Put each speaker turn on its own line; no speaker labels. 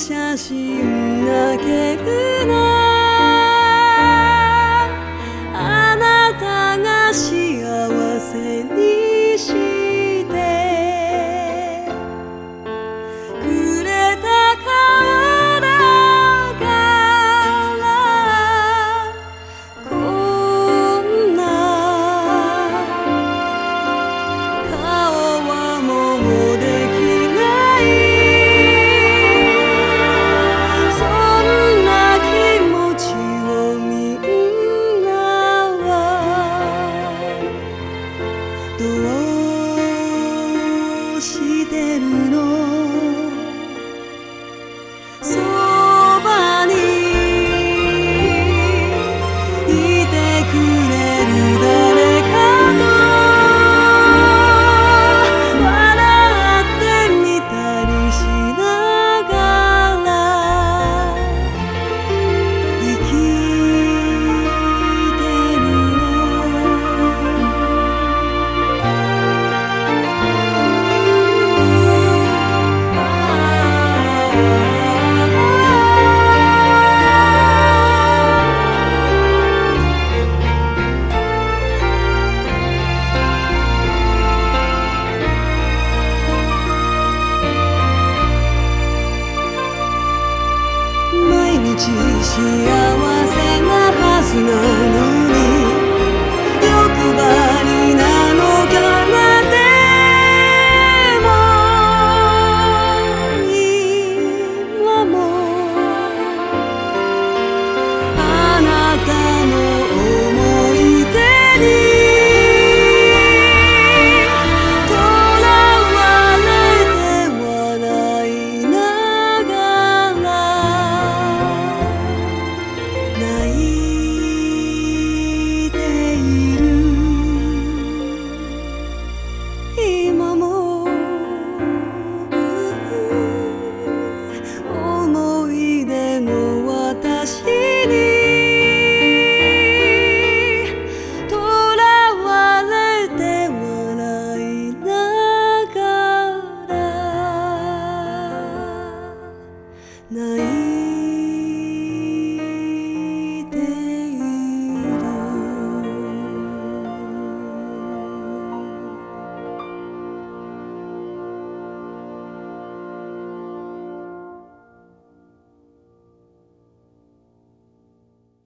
写真泣けるな夕阳啊